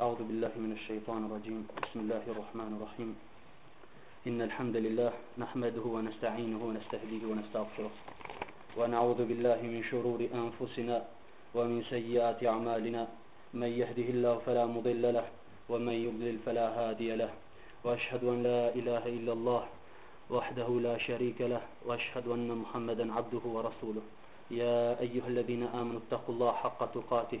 أعوذ بالله من الشيطان الرجيم بسم الله الرحمن الرحيم إن الحمد لله نحمده ونستعينه ونستهديه ونستغفره ونعوذ بالله من شرور أنفسنا ومن سيئات أعمالنا من يهده الله فلا مضل له ومن يضلل فلا هادي له وأشهد أن لا إله إلا الله وحده لا شريك له وأشهد أن محمدا عبده ورسوله يا أيها الذين آمنوا اتقوا الله حق تقاته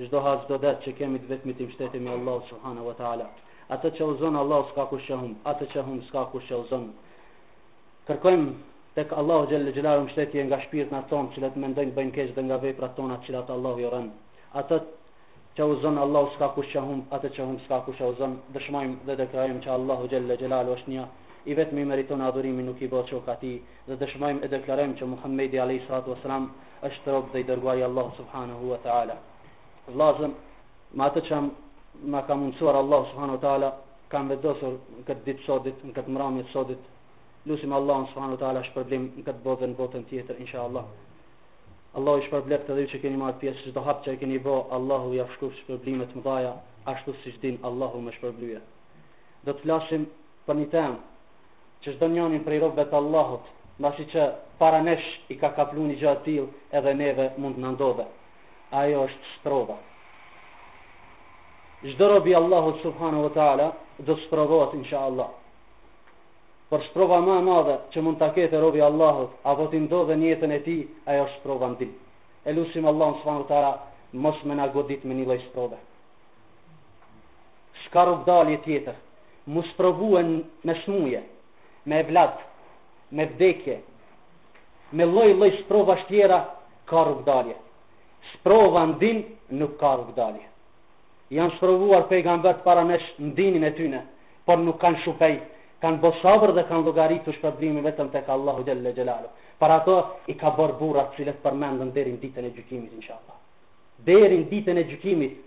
Çdo har çdo det që kemi të vetmit i mshtetemi Allahut subhane ue teala atë që udhëzon Allahu ska kush që humb atë që humb ska kush që udhëzon kërkojmë tek Allahu xhelle xhelalu mbështetje nga shpirtnat tonë që të mendojnë të bëjnë keq dhe nga veprat tona të cilat Allahu i urren atë që uzon Allahu s'ka kush që humb, atë që humb s'ka kush që uzon, dëshmojmë dhe deklarojmë që Allahu xhelle xhelalu është një, i vetmi meriton adhurimin nuk i bëhet shok Atij, Dhe dëshmojmë e deklarojmë që Muhammedi alejhi salatu ves selam është rob dhe i dërguari i Allahut subhanahu wa taala. Vllazën, me atë që na ka mundësuar Allahu subhanahu wa taala, kam vendosur në këtë ditë sodit, në këtë mbrëmje të sodit, lusim Allahun subhanahu wa taala shpërblim në këtë botë dhe në botën tjetër inshallah. Allahu i shpërbleftë të gjithë që keni marrë pjesë çdo hap që keni bë, Allahu jav shkruftë shpërblimet më të mdhaja, ashtu siç din Allahu me shpërblye. Do të flasim për një temë që çdo njënin prej robëve të Allahut, mbasi që para nesh i ka kaplu një gjë e tillë edhe neve mund të na ndodhe. Ajo është sprova. Çdo rob i Allahut subhanahu wa taala do të sprovohet inshallah. Por sprova më e madhe që mund ta ketë robi i Allahut apo t'i ndodhe në jetën e tij, ajo është sprova n'din. E lusim Allahun subhanahu wa taala mos me na godit me një lloj sprove. S'ka rrugëdalje tjetër, M'u sprovuen me smuje, me evlad, me vdekje, me lloj lloj sprovash tjera ka rrugdalje. Sprova në din nuk ka rrugdalje. Janë sprovuar pejgambert para nesh në dinin e tyne, por nuk kanë shupej, kanë bo sabër dhe kanë llogaritur shpërblimin vetëm tek Allahu xhelle xhelalu. Për ato i ka bërë burra t'cilët përmendën deri në ditën e gjykimit inshallah. Deri në ditën e gjykimit.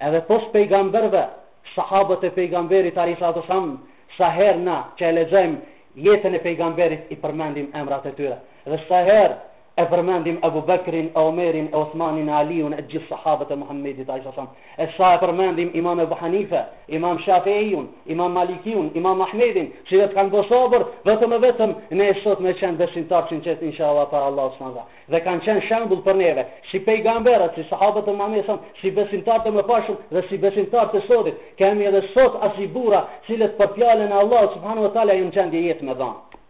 Edhe pos pejgamberve, sahabët e pejgamberit alejhi salatu selam, sa herë na që e lexojmë jetën e pejgamberit i përmendim emrat e tyre. Dhe sa herë e përmendim Abu Bekrin, e Omerin, e Osmanin, e Aliun, e gjithë sahabët e Muhammedit alejhi salatu selam. E sa e përmendim Imam Abu Hanife, Imam Shafiun, Imam Malikiun, Imam Ahmedin, si e kanë bërë sabër, vetëm e vetëm ne sot me qenë besimtarë t'sinqertë inshallah para Allahut subhanahu dhe kanë qenë shembull për neve, si pejgamberët, si sahabët e Muhamedit alejhi selam, si besimtarë të mëparshëm dhe si besimtarë të sotit, kemi edhe sot asi burra, t'cilët për fjalën e Allahut subhanahu wa taala janë n'gjendje jetën me dhanë.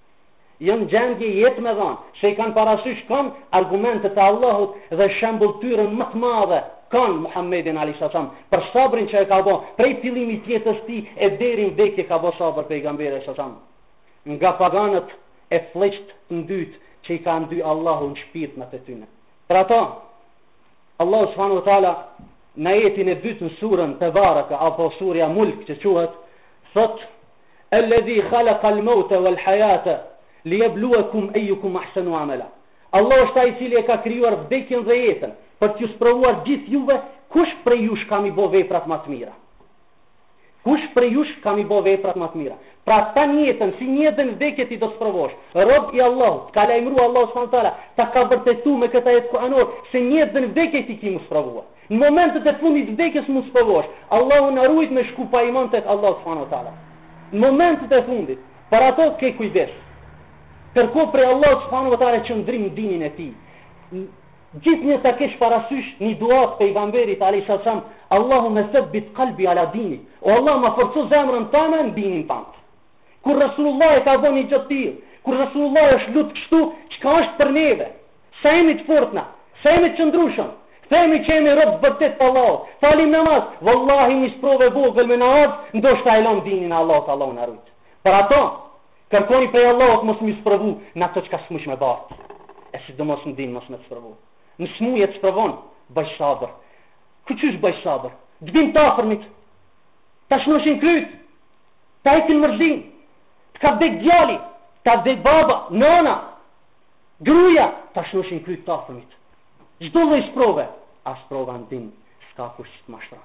Janë n'gjendje jetën me dhanë, se i kanë parasysh kan argumentet e Allahut dhe shembull t'tyre më të madhe kan Muhammedin alejhi salatu selam, për sabrin që e ka bo, prej fillimit t'jetës tij e deri n'vdekje ka bo sabër pejgamberi alejhi selam. Nga paganët e flliqt të ndytë që i ka ndy Allahu në shpirtnat e tyne. Për ata, Allahu subhanahu wa taala në ajetin e dytë në surën Tebareke apo surja Mulk që quhet, thotë Alladhi khalaqa al-mauta wal-hayata liyabluwakum ayyukum ahsanu amala. Allahu është ai i cili e ka krijuar vdekjen dhe jetën për t'ju sprovuar gjithë juve kush prej jush ka me i bo veprat ma të mira. Kush prej jush ka me i bo veprat ma të mira? Për ata në jetën, si në jetë dhe në vdekje ti do sprovosh. Rob i Allahut, të ka lajmërua Allahu subhanahu wa taala, ta ka vërtetu me këtë ajet kuranor, se në jetë dhe në vdekje ti ki m'u sprovua. Në momentet e fundit vdekjes mund sprovosh. Allahu na rujt me shku pa iman tek Allahu subhanahu wa taala. Në momentet e fundit, për ato ke kujdes. Kërko prej Allahu subhanahu wa taala qëndrim në dinin e tij. Gjithnjë ta kish parasysh ni dua të Pejgamberit alejhi salatu selam, Allahumme thabbit qalbi ala dinik, O Allah ma forco zemrën tame në dinin tand. Kur Resulullahi e ka bo ni gjë të tillë, kur Resulullahi është lut kështu, çka është për neve? Sa jemi të fortë na, sa jemi të qëndrueshëm. Themi që jemi rob të vërtetë të Allahut. Falim namaz, vallahi ni sprovë e vogël me na ardh, ndoshta e lam dinin e Allahut, Allahu na rujt. Për ato Kërkoni prej Allahut mos me t'sprovu n'ato çka s'mush me bart. E sidomos në din mos me të sprovu. Në smujë të sprovon, baj sabër. Ku qysh baj sabër? Të vin të afërmit. Ta shnoshin kryt. Ta hekin mërzin. Të ka vdek djali, ta vdek baba, nana, gruja, ta shnoshin kryt të afërmit. Çdo lloj sprove, a sprova në din, s'ka kush të mashtron.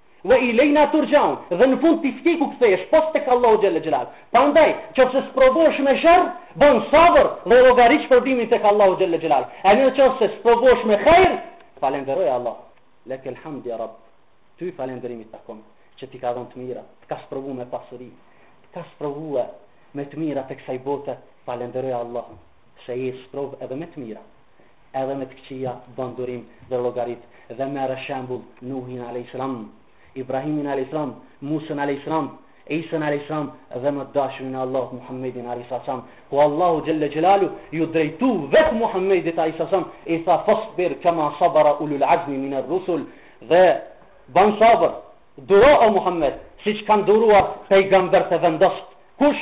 Wa ilejna turxhaun, dhe në fund ti s'ke ku kthehesh pos tek Allahu xhelle xhelalu. Prandaj, qoftë se sprovohesh me sherr, bën sabër dhe llogarit shpërblimin tek Allahu xhelle xhelalu. E nëse sprovohesh me hajr, falënderoje Allahun. Lekel hamd ya Rabb. Ty falënderimi të takon që t'i ka dhënë të mira, të ka sprovu me pasuri, të ka sprovu me të mira të kësaj bote, falënderoje Allahun se je sprovu edhe me të mira. Edhe me të këqijat bën durim dhe llogarit dhe merr shembull Nuhin alejhisselam, Ibrahimin alejhisselam, Musën alejhisselam, Isën alejhisselam dhe më të dashurin e Allahut Muhammedin alejhisalam, ku Allahu xhelle xhelalu iu drejtu vetë Muhammedit alejhisalam i tha fasbir kama sabara ulul azmi min ar rusul dhe ban sabër, duro o Muhammed, siç kanë duruar pejgamberët e vendost. Kush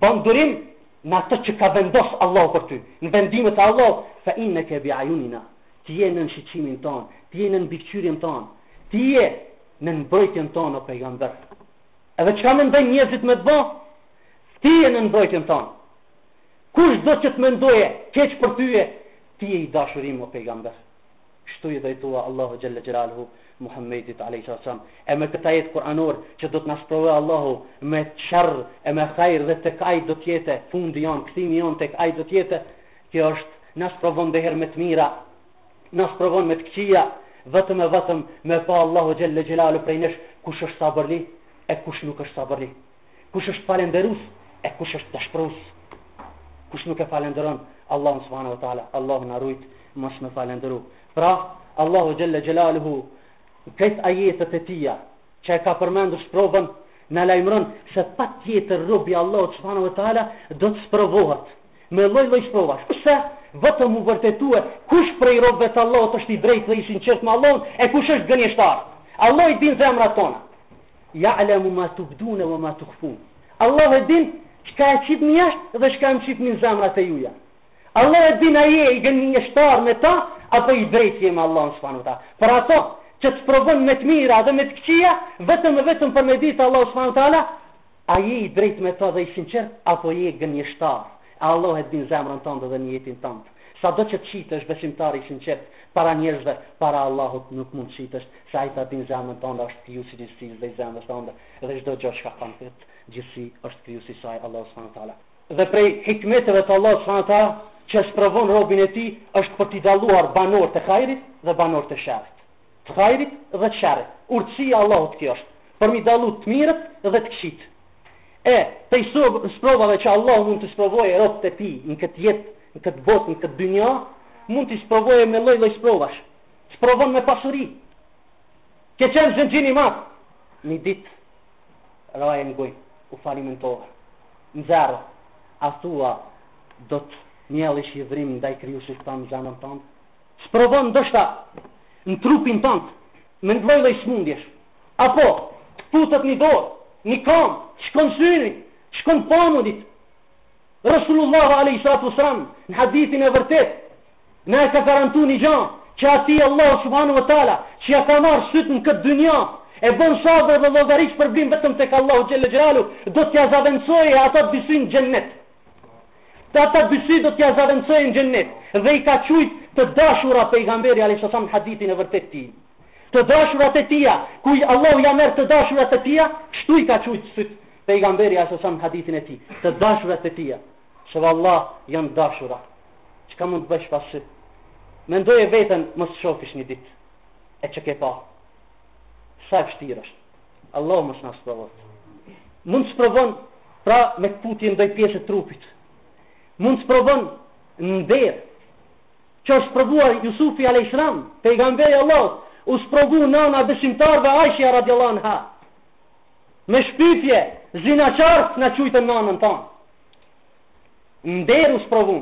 Ban durim në atë që ka vendosë Allahu për ty, në vendimet e Allahut, fe inneke bi a'yunina, ti je nën shiqimin tonë, ti je nën mbikëqyrjen tonë, ti je nën mbrojtjen tonë o pejgamber. Edhe çka mendojnë njerëzit me të ba, ti je nën mbrojtjen tonë. Kush do që të mendoje keq për ty, ti je i dashuri im o pejgamber. Kështu i drejtua Allahu xhelle xhelaluhu Muhammedit alejhi selam me këtë ajet kuranor që do të na sprovojë Allahu me sherr e me hajr dhe tek Ai do të jetë fundi jonë, kthimi jonë tek Ai do të jete. Kjo është na sprovon edhe me të mira, na sprovon me të këqija, vetëm e vetëm me pa Allahu xhelle xhelalu prej nesh kush është sabërli e kush nuk është sabërli. Kush është falënderus e kush është dëshprus. Kush nuk e falënderon Allahun subhanahu wa taala, Allahu na rujt mos me falënderu. Pra, Allahu xhelle xhelaluhu në krejt ajetet e tija që e ka përmendur sprovën na lajmëron se patjetër robi i Allahut subhanahu wa taala do të sprovohet me lloj lloj sprovash. Pse? Vetëm me u vërtetue kush prej robëve të Allahut është i drejtë dhe i sinqertë me Allahun e kush është gënjeshtar. Allahu i din zemrat tona. Ja'lemu ma tubdune wa ma tukhfun Allahu e din çka e qitni jashtë dhe çka e mshefni në zemrat e juja. Allahu e din a je gënjeshtar me ta apo i drejtë je me Allahun subhanahu wa taala. Për ato që të provon me të mira dhe me të këqija, vetëm e vetëm për me ditë Allahu subhanahu wa taala, a je i drejtë me ta dhe i sinqert apo je gënjeshtar. Allahu e din zemrën tënde dhe niyetin tënd. Sado që të shitesh besimtar i sinqert para njerëzve, para Allahut nuk mund të shitesh, se Ai ta din zemrën tënde, është Krijues i gjithësisë dhe i zemrës tënde dhe çdo gjë çka ka në këtë gjithësi është Krijues i saj, Allahu subhanahu wa taala. Dhe prej hikmeteve të Allahut subhanahu wa taala që e sprovon robin e tij është për t'i dalluar banorët e hajrit dhe banorët e sherrit. Të hajrit dhe të sherrit. Urtësia e Allahut kjo është, për me i dallu të mirët dhe të këqijtë. E, prej sprovave që Allahu mund të sprovojë robët e tij në këtë jetë, në këtë botë, në këtë dynjë, mund të sprovojë me lloj-lloj sprovash. Sprovon me pasuri. Ke qenë zengjini i madh, një ditë, raje në gjunj, u falimentove, në zero, a thua, do të mbjellish hidhërim ndaj Krijuesit tënd në zemrën tënde, sprovon ndoshta, në trupin tënd, me lloj-lloj smundjesh, Apo, të këputet një dorë, një kam, shkon syni, shkon pamurit. Resulullahu alaihi salatu wasalam në hadithin e vërtet na e ka garantuar një gjë, që atij Allahu subhanahu wa taala që ja ka marrë syt në këtë dynjë, e bën sabër dhe llogarit shpërblim vetëm tek Allahu xhelle xhelalu, do t'ia zëvendësojë ata dy sy në xhennet. Të ata të do t'ia zëvendësojë në xhennet dhe i ka qujt të dashura pejgamberi alaihi salatu wasalam në hadithin e vërtet të tij. Të dashurat e tija, kuj Allahu ja merr të dashurat e tija, kështu i ka qujt syt Pejgamberi a sasam në hadithin e tij, të dashurat e tija, se vallah janë dashura. Çka mund të bësh pa sy? Mendoje veten mos me shofish një ditë e që ke pa. Sa e vështirë është. Allahu mos na sprovoftë. Mund të sprovon pra me këputje ndonjë pjesë të trupit. Mund të sprovon në nder që është provuar Jusufi alejselam, pejgamberi i Allahut, u sprovu nana e besimtarëve Aishja radiallahu anha. Me shpifje, zinaçare na e quajtën nanën tonë. Nderi u sprovu.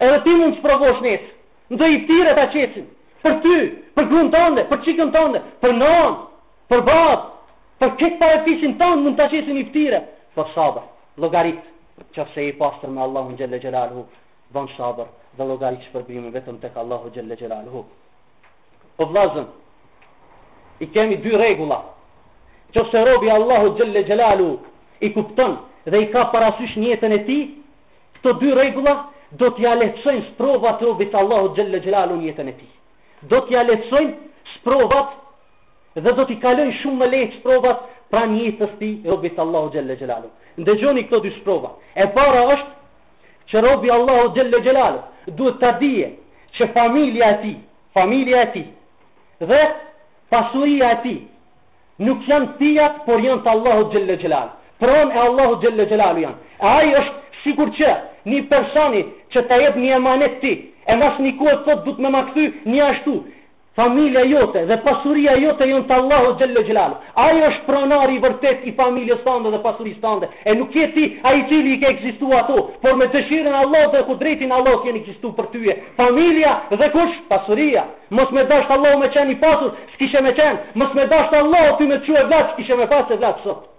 Edhe ti mund të sprovohesh nesër. Ndoj iftire ta qesin. Për ty, për gruan tande, për çikën tande, për nanë, për babë, për krejt farefisin tand mund të qesin iftire. Por sabër, llogarit, qoftë se je i pastër me Allahun xhelle xhelaluhu Ban sabër dhe llogarit shpërblimin vetëm tek Allahu xhelle xhelaluhu. O vllazën, po, i kemi dy rregulla. Qoftë se robi i Allahut xhelle xhelalu i kupton dhe i ka parasysh në jetën e tij, këto dy rregulla do t'ia lehtësojnë sprovat robit të Allahut xhelle xhelalu në jetën e tij. Do t'ia lehtësojnë sprovat dhe do t'i kalojnë shumë më lehtë sprovat pra në jetë të tij robit të Allahut xhelle xhelalu. Ndëgjoni këto dy sprova. E para është që robi i Allahut xhelle xhelalu duhet ta dijë që familja e tij, familja e tij dhe pasuria e tij nuk janë të tijat, por janë të Allahut xhelle xhelalu. Pronë e Allahut xhelle xhelalu janë. E ai është sikur që një personi që ta jep një emanet ty, e mas një kohe thotë duhet me ma kthy, njashtu, Familja jote dhe pasuria jote janë të Allahut xhelle xhelalu. Ai është pronari i vërtetë i familjes tande dhe pasurisë tande. E nuk je ti ai i cili i ke ekzistu ato, por me dëshirën e Allahut dhe kudretin e Allahut janë ekzistu për tyje. Familja dhe kush? Pasuria. Mos me dashtë Allahu me qenë i pasur, s'kishe me qenë. Mos me dashtë Allahu ty me të çu evlat, s'kishe me pas evlat sot.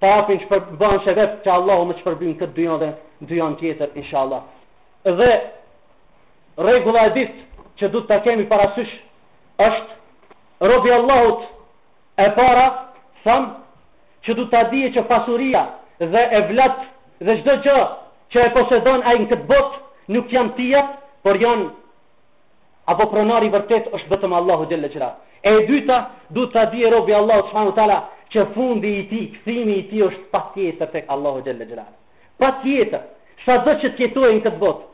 ta shpërbyn çfar ban se veç Allahu me shpërbly në këtë dynja dhe dynjanë tjetër inshallah. Dhe rregulla e dytë që duhet ta kemi parasysh është robi i Allahut, e para thamë që duhet ta dijë që pasuria dhe evlat dhe çdo gjë që e posedon ai në këtë botë nuk janë të tijat, por janë Apo pronari i vërtetë është vetëm Allahu xhalla xhela. E e dyta, duhet ta dijë robi i Allahut subhanahu wa taala që fundi i tij, kthimi i tij është patjetër tek Allahu xhalla xhela. Patjetër, sado që të jetojë në këtë botë,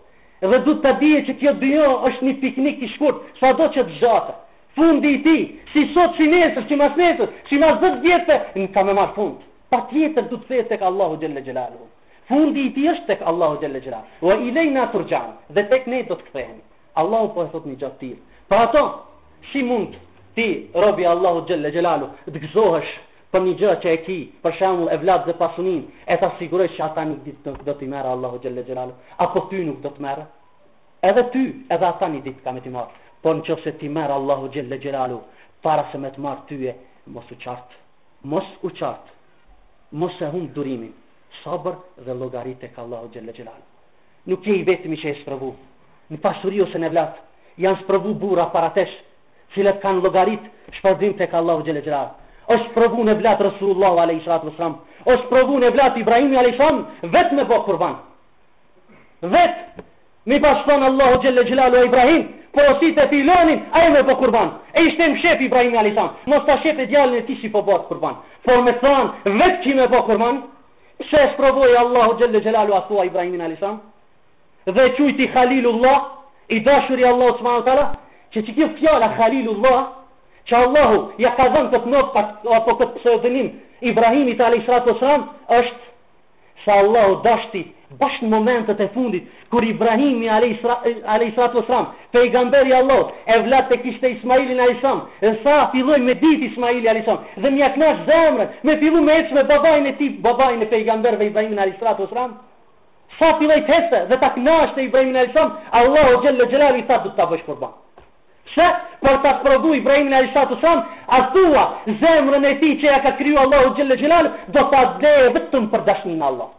dhe duhet ta dijë që kjo dynja është një piknik i shkurt, sado që të zgjatë. Fundi i tij, si sot, si nesër, si masnesër, si mas 10 vjetëve, na ka me marrë fund. Patjetër duhet të kthehet tek Allahu xhelle xhelalu. Fundi i tij është tek Allahu xhelle xhelalu. Wa ilejna turxhaun, dhe tek ne do të kthehen. Allahu po e thot një gja të tillë. Për ato, si mund ti, robi i Allahut xhelle xhelalu, të gëzohesh për një gja që e ki, për shembull evlad dhe pasuninë, e ta sigurosh që ata një ditë nuk do t'i merr Allahu xhelle xhelalu, apo ty nuk do të merr? Edhe ty, edhe ata një ditë ka me t'i marrë. Po në qoftë se t'i merr Allahu xhelle xhelalu para se me të marrë ty, mos u çart. Mos u çart. Mos e humb durimin. Sabër dhe llogarit tek Allahu xhelle xhelalu. Nuk je i vetmi që je sprovu. Në pasuri ose në evlat, janë sprovu burra para tejet, të cilët kanë llogaritë shpërblim tek Allahu xhelle xhelalu. Është sprovu në evlat Resulullahu alejhi salatu vesselam. Është sprovu në evlat Ibrahimi alejhi salam vetë me bë kurban. Vet me pas thanë Allahu xhelle xhelalu Ibrahim, porosite filanin, ai me bë kurban. E ishte mshef Ibrahimi alejhi salam. Mos ta shefë djalin e tij si po bë kurban. Por me thanë vetë që me bë kurban, Pse e sprovoi Allahu xhelle xhelalu a thua Ibrahimin alayhisalam? Dhe quajti Khalilullah, i dashuri i Allahut subhanahu wa taala, që kjo fjala Khalilullah, që Allahu ja ka dhënë këtë nofkë apo këtë pseudonim Ibrahimit alayhisalatu wasalam, është se Allahu dashti bash në momentet e fundit Kur Ibrahimi alejsratu wasalam, pejgamberi i Allahut, evlat e kishte Ismailin alejsam, dhe sa filloi me u rrit Ismaili alejsam, dhe me ja kënaq zemrën, me fillu me ecë me babain e tij, babain e pejgamberëve Ibrahimin alejsratu wasalam. Sa filloi të ecë dhe ta kënaqte Ibrahimin alejsam, Allahu xhalla xhelali i tha do ta bësh kurban. Pse? Për ta sprovu Ibrahimin alejsratu wasalam, a thua zemrën e tij që ja ka kriju Allahu xhalla xhelal, do ta lejë vetëm për dashnin e Allahut.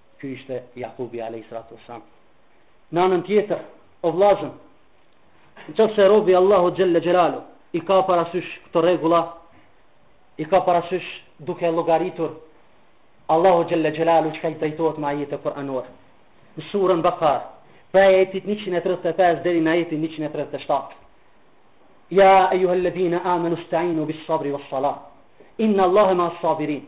Ky ishte Jakubi alejhi salatu vesselam. Në anën tjetër, o vllazën, nëse robi Allahu xhelle xhelalu i ka parasysh këto rregulla, i ka parasysh duke llogaritur Allahu xhelle xhelalu çka i drejtohet me ajete kuranore. Në surën Bakar, pra ajetit 153 deri në ajetin 157. Ja ejuha alladhina amanu sta'inu bis sabri was salat. Inna Allaha ma'as sabirin.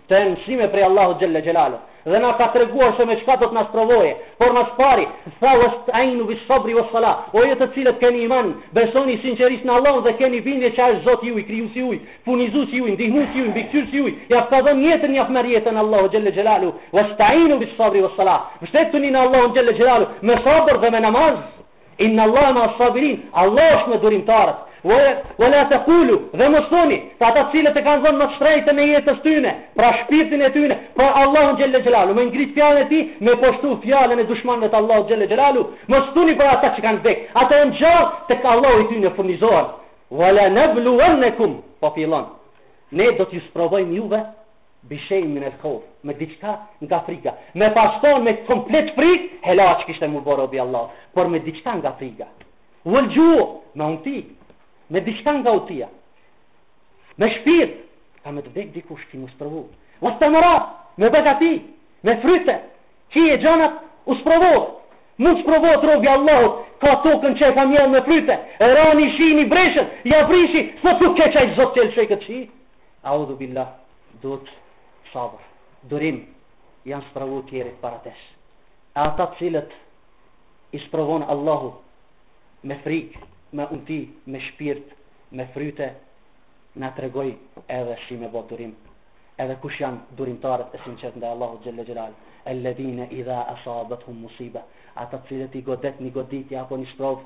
Të jenë mësime prej Allahut xhelle xhelalu. Dhe na ka treguar se me çka do të na sprovojë. Por ma s'pari, tha vestainu bis sabri ves salah. O ju të cilët keni iman, besoni sinqerisht në Allahun dhe keni bindje që është Zoti juj, krijusi juj, furnizusi juj, ndihmusi juj, mbikqyrsi juj. Jav ka dhën jetën, jav merr jetën Allahu xhelle xhelalu. Vestainu bis sabri ves salah. Mështetuni në Allahun xhelle xhelalu me sabër dhe me namaz. Inna Allahe ma as-sabirin, Allah është me durimtarët. Wa la taqulu, dhe mos thoni, se ata të cilët e kanë dhënë më të shtrenjtën e jetës tyne, pra shpirtin e tyne, për Allahun xhelle xhelalu, me ngrit fjalën e tij, me poshtu fjalën e dushmanëve të Allahut xhelle xhelalu, mos thoni për ata që kanë vdek, ata janë gjallë tek Allahu i tyne furnizohen. Wa lanabluwannakum, po fillon. Ne do t'ju sprovojmë juve Bishej min el khauf, me diçka nga friga. Me pash thonë me komplet frikë, hallakat kishte mu bo robi Allahut, por me diçka nga friga. Wal ju, me unti, me diçka nga untia. Me shpirt, ka me të vdek dikush ki mu sprovu. Wath thamarat, me bagati, me fryte, që e gjanat u sprovohet. Mund sprovohet robi Allahut, ka tokën që e ka mjell me fryte, e rani shini breshën, ja prishi, së të keqa i zot të elshej këtë shi. Audhubillah duhet sabër, durim, janë sprovu tjerët para tesh. E ata të cilët i sprovon Allahu me frikë, me vobekti, me shpirt, me fryte, na tregoj edhe si me bo durim. Edhe kush janë durimtarët e sinqert ndaj Allahut xhelle xhelalu, elledhine idha esabethum musibe, ata të cilët i godet një goditje apo një sprovë,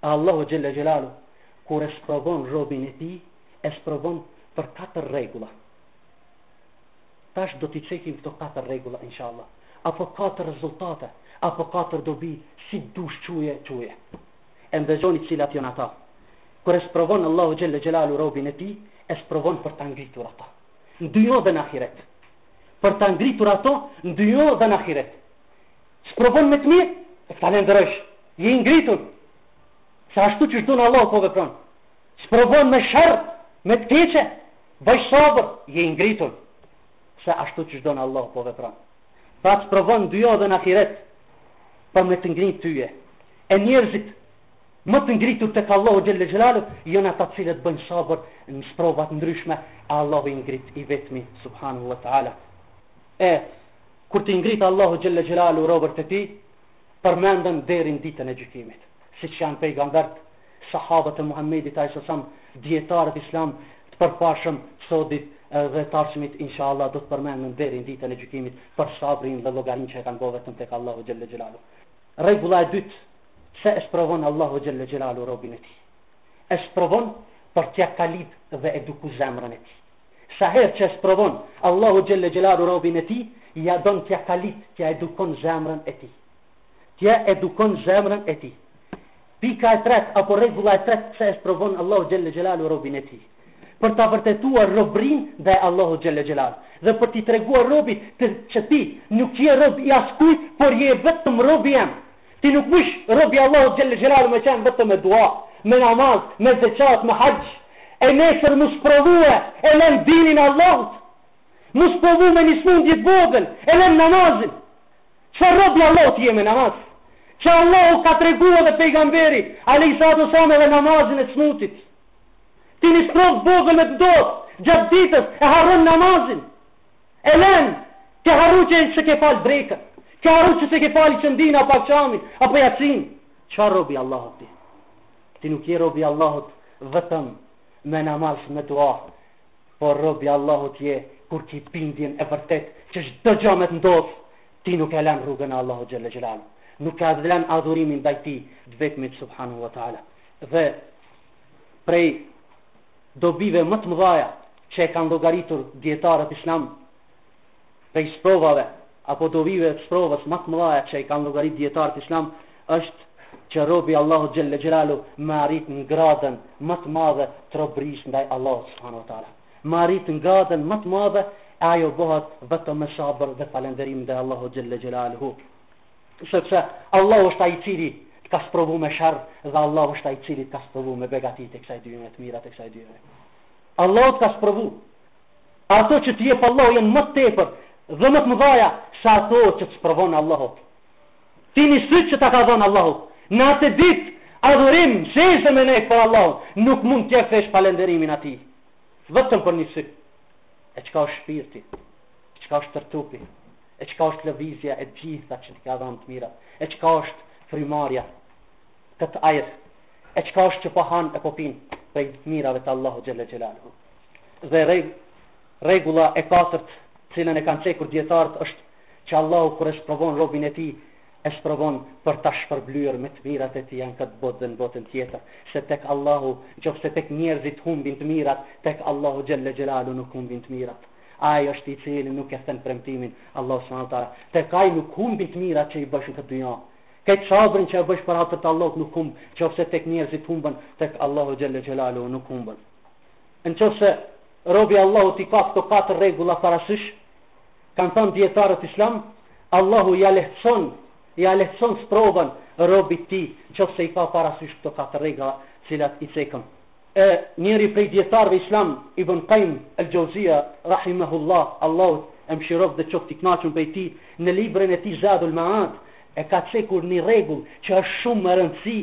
Allahu xhelle xhelalu kur e sprovon robin e tij, e sprovon për katër rregulla. Tash do t'i cekim këto katër rregulla inshallah, apo katër rezultate, apo katër dobi, si dush quje, quje. E ndëgjoni cilat janë ata. Kur e sprovon Allahu xhelle xhelalu robin e tij, e sprovon për ta ngritur atë. Në dynjë dhe në ahiret. Për ta ngritur atë në dynjë dhe në ahiret. Sprovon me të mirë e falënderon. Je i ngritur. Se ashtu që si don Allahu po vepron. Sprovon me sherr, me të keqe, bën sabër, je i ngritur. Se ashtu që si don Allahu po vepron. Pra të sprovon në dynja dhe në ahiret për me të ngritë tyje. E njerëzit më të ngritur tek Allahu xhelle xhelalu, janë ata të cilët bëjnë sabër në sprova të ndryshme, Allahu i ngrit i vetmi, subhanehu wa ta'ala. E, Kur t'i ngritë Allahu xhelle xhelalu robërt e tij, përmenden deri në ditën e gjykimit, siç janë pejgamberët, sahabët e Muhammedit a.s. Dijetarët islam të përparshëm të sodit dhe të ardhshmit, insha Allah, do të përmenden deri në ditën e gjykimit për sabrin dhe llogarinë që e kanë bo vetëm tek Allahu xhelle xhelalu. Rregulla e dytë, pse e sprovon Allahu xhelle xhelalu robin e tij. E sprovon për t'ia kalit dhe eduku zemrën e tij. Sa herë që e sprovon, Allahu xhelle xhelalu robin e Tij ia don t'ia kalit, t'ia edukon zemrën e tij. T'ia edukon zemrën e tij. Pika e tretë apo rregulla e tretë pse e sprovon Allahu xhelle xhelalu robin e Tij për ta vërtetuar robërinë ndaj Allahut xhelle xhelalu dhe për t'i treguar robit të tij, që ti nuk je rob i askujt, por je vetëm rob i jem. Ti nuk mush rob i Allahut xhelle xhelalu me qenë vetëm me dua, me namaz, me zekat, me haxh, e nesër m'u sprovu e e lën dinin e Allahut. M'u sprovu me një smundje të vogël, e lën namazin. Çfarë rob i Allahut ti je me namaz? Që Allahu ka tregu edhe pejgamberi, alejhi salatu ve selam edhe namazin e të smutit. Ti një sprovë të vogël me të ndodh, gjatë ditës e harron namazin. E len! Ke harru që s'e ke fal drekën. Ke harru që s'e ke fal iqindinë apo akshamin, apo jacinë. Çfarë rob i Allahut ti je? Ti nuk je rob i Allahut vetëm me namaz, me dua. Por rob i Allahut je kur ki bindjen e vërtetë që çdo gja me të ndodh, ti nuk e len rrugën e Allahut xhelle xhelalu. Nuk e len adhurimin ndaj tij të vetmit subhanahu wa taala. Dhe prej dobive më të mëdhaja që e kanë llogaritur dijetarët islam prej sprovave apo dobive të sprovës më të mëdhaja që e kanë llogarit dijetarët islam është që robi Allahut xhelle xhelaluhu me arrit në gradën më të madhe të robërisë ndaj Allahut subhanahu wa taala me arrit në gradën më të madhe ajo bëhet vetëm me sabër dhe falënderim ndaj Allahut xhelle xhelaluhu Sepse Allahu është ai i cili të ka sprovu me sherr dhe Allahu është ai i cili të ka sprovu me begati të kësaj dynje, të mira të kësaj dynje. Allahu të ka sprovu. Ato që ti jep Allahu janë më tepër dhe më të mëdhaja se ato që të sprovon Allahu. Ti një sy që ta ka dhënë Allahu. Në atë ditë adhurim sesë me ne për Allahu, nuk mund t'ia japësh falënderimin atij. Vetëm për një sy. E çka është shpirti? Çka është trupi? E çka është lëvizja e gjitha që të ka dhënë të mirat? E çka është frymëmarrja këtë ajër? E çka është që po han e po pin prej të mirave të Allahut xhelle xhelaluhu? Dhe reg, rregulla e katërt, cilën e kanë cekur dijetarët është që Allahu kur e sprovon robin e tij e sprovon për ta shpërblyer me të mirat e tij në këtë botë dhe në botën tjetër, se tek Allahu, nëse tek njerëzit humbin të mirat, tek Allahu xhelle xhelaluhu nuk humbin të mirat. Ai është i cili nuk e then premtimin, Allahu subhanahu wa taala. Tek ai nuk humbin të mirat që i bësh në këtë dynja. Këtë sabrin që e bësh për hatër të Allahut nuk humb, nëse tek njerëzit humbin, tek Allahu xhelle xhelaluhu nuk humbin. Nëse robi Allahut i ka këto katër rregulla parasysh, kanë thënë dietarët islam, Allahu ja lehtëson, ja lehtëson sprovën robit t'tij, nëse i ka parasysh këto katër rregulla, cilat i cekëm. E njëri prej dijetarëve islam Ibën Kajim El Xheuzije Rahimehullah Allahu e mëshiroft dhe qoft i kënaqur prej tij në librin e tij Zadul Maad e ka cekur ni rregull që është shum me rëndësi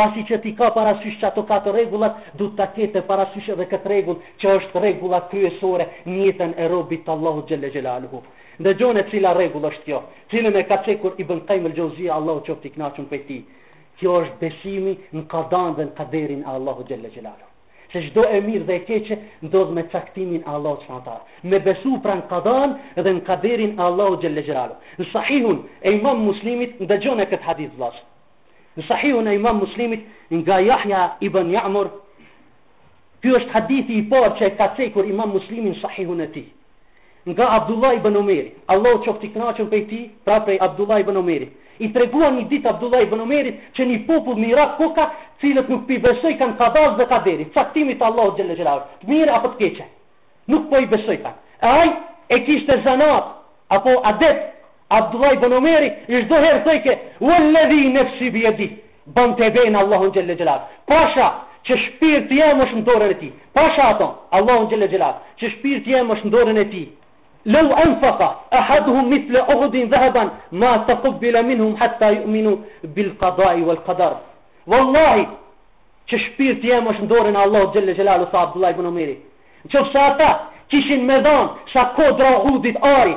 pasi që t'i ketë parasysh që ato katër rregullat duhet ta ketë parasysh edhe këtë rregull që është rregulla kryesore në jetën e robit të Allahut Xhelle Xhelaluhu ndëgjone cila rregull është kjo cilën e ka cekur Ibën Kajim El Xheuzije Allahu qoft i kënaqur prej tij Kjo është besimi në Kadanë dhe në Kaderin e Allahut xhelle xhelaluhu. Se çdo e mirë dhe e keqe ndodh me caktimin e Allahut subhanahu wa taala. Me besu pra në Kadanë dhe në Kaderin e Allahut xhelle xhelaluhu. Në Sahihun e Imam Muslimit ndëgjone këtë hadith vëllazën. Në Sahihun e Imam Muslimit nga Jahja ibn Ja'mur Ky është hadithi i parë që e ka cekur Imam Muslimi n'Sahihun e tij. Nga Abdullah ibn Omeri, Allahu qoftë i kënaqur prej tij, pra prej Abdullah ibn Omerit, i tregua një ditë Abdullah ibn Omerit që një popull në Irak koka të cilët nuk p'i besojkan kadasë dhe kaderit, caktimit të Allahut xhelle xhelaluhu, të mirë apo të keqe. Nuk po i besojkan. E ai e kishte zanat apo adet Abdullah ibn Omeri, i çdo herë thojke, "Walladhi nafsi bi yadihi" Bën be në Allahun Gjelle Gjelalu. Pasha që shpirti jem është në dorën e Tij. Pasha ato, Allahun Gjelle Gjelalu, që shpirti jem është në dorën e Tij. Lou enfaka ahaduhum mithle uhudin dhahaban ma tukubbile minhum hatta juminu bil kadai wal kadar. Wallahi, që shpirti jem është në dorën e Allahut Gjelle Gjelalu, tha Abdullah ibn Omeri. Në qoftë se ata, kishin me dhanë, sa kodra uhudit ari,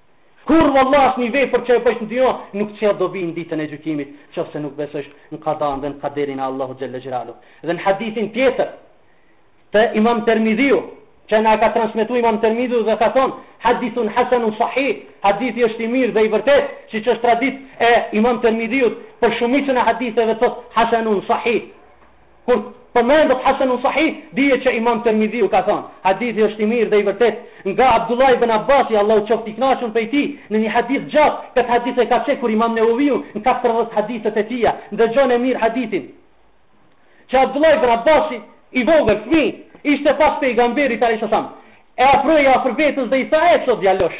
Kurr valla asnji vepër që e bojsh në dynja nuk sjell dobi në ditën e gjykimit qoftë se nuk besojsh në kadanë dhe në kaderin e Allahut xhelle xhelalu. Dhe në hadithin tjetër të Imam Termidhiu që na e ka transmetu Imam Termidhiu dhe ka thonë hadithun hasanun sahih, hadithi është i mirë dhe i vërtetë, siç është traditë e Imam Termidhiut për shumicën e haditheve thotë hasanun sahih. Kur përmendet Hasanun Sahih, dije që Imam Termidhiu ka thënë, Hadithi është i mirë dhe i vërtetë, nga Abdullah ibn Abbasi, Allahu qoftë i kënaqur prej tij, në një hadith gjatë, këtë hadith e ka cekur Imam Neveviu në katërdhjetë hadithet e tija. Ndëgjone mirë hadithin që Abdullah ibn Abbasi, i vogël, fëmijë, ishte pas Pejgamberit alejhi selam, e afroi afër vetes dhe i tha, o djalosh,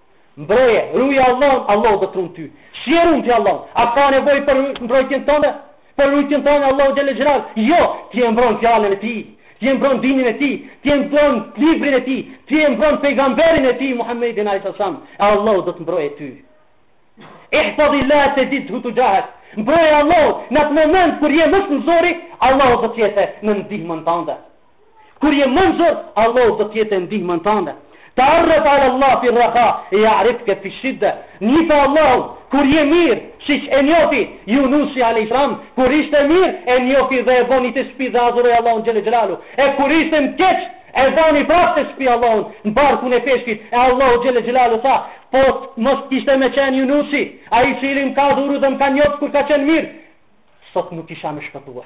Mbroje, ruje Allahun, Allahu do të run ty. Si e run ti Allahun? A ka nevojë për mbrojtjen tënde? Për rujtjen tënde Allahu xhel xhelal? Jo, ti e mbron fjalën e tij. Ti e mbron dinin e tij, ti e mbron librin e tij, ti e mbron pejgamberin e tij Muhammedin alayhis salam. E Allahu do të mbrojë ty. Ihfadillah texhidhu tuxhahak. Mbroje Allahun në atë moment kur je më së në zori, Allahu do të jetë në ndihmën tënde. Kur je më në zor, Allahu do të jetë në ndihmën tënde. Ta'arraf 'ala Allah fi ar-raha, ya'rifka fi ash-shidda. Njife Allahun kur je mirë, siç e njofti Junusi alejhi selam kur ishte mirë, e njofti dhe e boni tesbih dhe adhuroi Allahun xhelle xhelalu. E kur ishte në keq, e boni prapë tesbih Allahun, në barkun e peshkit, e Allahu xhelle xhelalu tha, po mos kishte me qenë Junusi, ai i cili më ka adhuruar dhe më ka njoft kur ka qenë mirë, sot nuk isha me shpëtuar.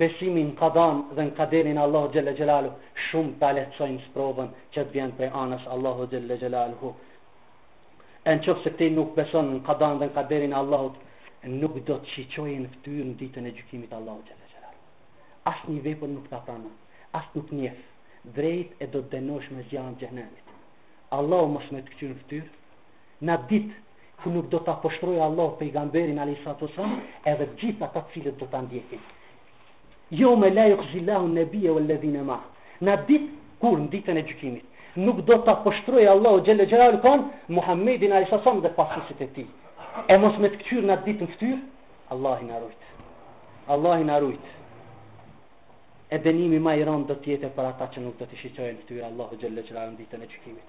Besimi në Qada'n dhe në Qaderin e Allahut xhelle xhelaluh, shumë ta lehtësojnë sprovën që të vjen prej anës së Allahut xhelle xhelaluhu. E në qoftë se ti nuk beson në Qada'n dhe në Qaderin e Allahut, nuk do të shiqojë në fytyrë në ditën e gjykimit Allahu xhelle xhelaluhu. Asnjë vepër nuk ta pranon, as nuk njef, drejt e do të dënohesh me zjarr të xhehenemit. Allahu mos me të kqyr në fytyrë, Në ditë kur nuk do ta poshtërojë Allahu Pejgamberin, alejhissalatu vesselam, edhe të gjithë ata të cilët do ta ndjekin. Yawma la yukhzi Allahu an-nabiyya wal-ladhina ma. Në ditë kur në ditën e gjykimit nuk do ta poshtrojë Allahu xhelle xhelalu kon Muhammedin alejhissalatu vesselam dhe pasuesit e tij. E mos me të këqyr në ditë në fytyr, Allahu na rujt. Allahu na rujt. E dënimi më i rëndë do të jetë për ata që nuk do të shiqojnë fytyrë Allahu xhelle xhelalu në ditën e gjykimit.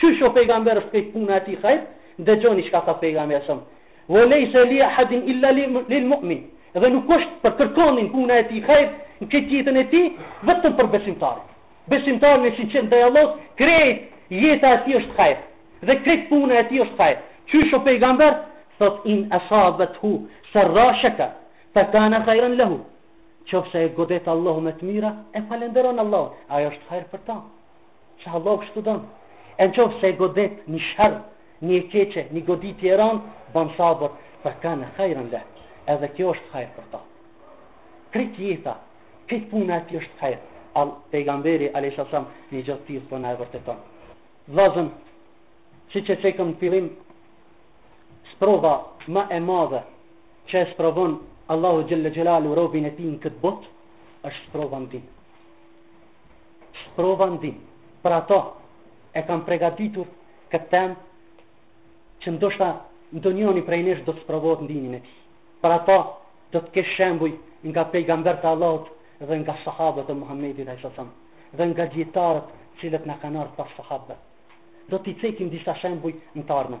Qysh o pejgamber është krejt puna e atij hajr, ndëgjoni çka tha pejgamberi sa, Wa lejse li ahadin illa lil mu'min, dhe nuk është për kërkonin puna e tij hajr në këtë jetën e tij vetëm për besimtarin. Besimtarin e sinqert ndaj Allahut krejt jeta e tij është hajr dhe krejt puna e tij është hajr. Qysh o pejgamber thot in asabathu sarra shaka fa kana khayran lahu. Qoftë se e godet Allahu me të mira, e falenderon Allahun, ajo është hajr për ta. Që Allahu kështu don. E në qoftë se e godet një sherr, një e keqe, një goditje e ran, ban sabër, fa kana khayran leh, edhe kjo është hajr për ta. Krejt jeta, krejt puna e tij është hajr. Al, pejgamberi, a.s. një gjë të tillë po na e vërteton. Vllazën, siç e cekëm në fillim, sprova ma e madhe që e sprovon Allahu xhelle xhelalu robin e tij në këtë botë, është sprova në din. Sprova në din, për ato e kam pregatitur këtë temë që ndoshta ndonjëri prej nesh do të sprovohet në dinin e tij. Për ato do të kesh shembuj nga pejgambert e Allahut dhe nga sahabët e Muhammedit a.s. dhe nga dijetarët të cilët na kanë ardhë pas sahabëve. Do t'i cekim disa shembuj në tarmen.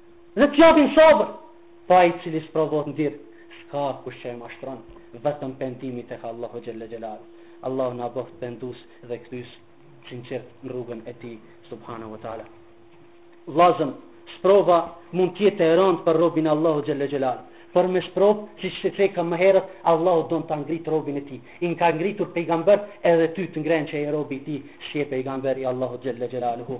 Dhe të japin sabër, po ai i cili sprovohet në din, s'ka kush që e mashtron, vetëm pendimi tek Allahu xhelle xhelalu. Allahu na bëftë pendues dhe kthys të sinqert në rrugën e Tij subhanahu wa taala. Vllazën, sprova mund të jetë e rëndë për robin e Allahut xhelle xhelalu. Por me sprov, siç e ceka më herët, Allahu don ta ngrit robin e tij. I na ka ngritur pejgamber edhe ty të ngren që je rob i tij, s'je pejgamber i Allahut xhelle xhelalu